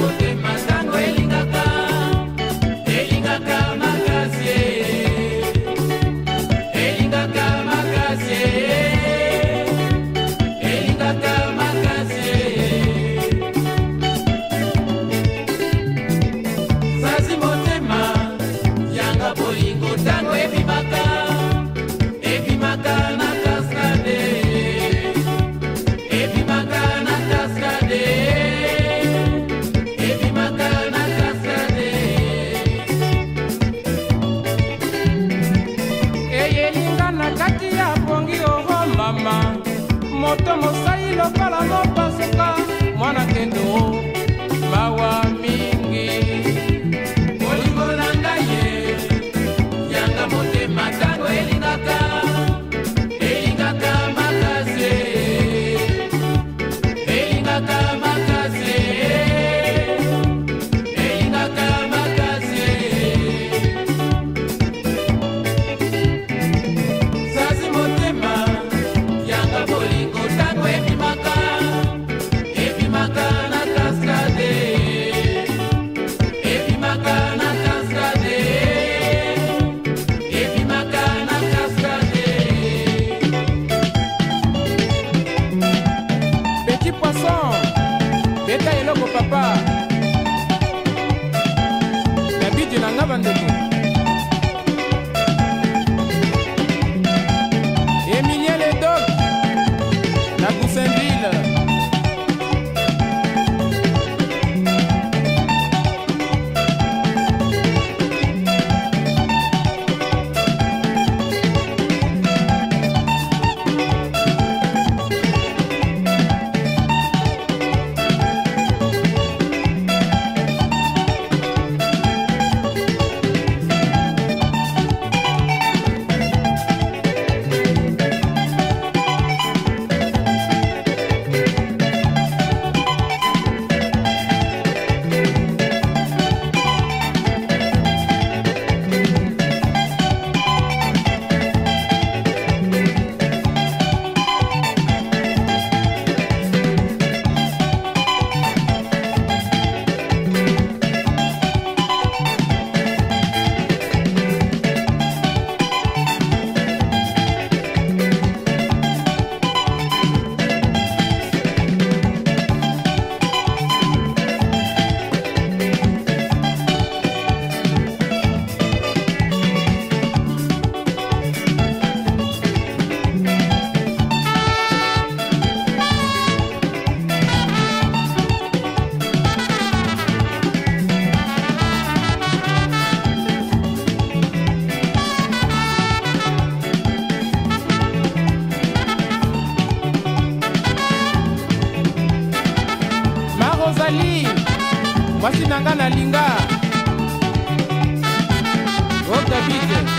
would moto mosai lokola mopasuka mwana kendo mawa eloko papa na bidi na nga bandeko emilien ledok na kusenbi mwasi na nga nalinga o oh, davide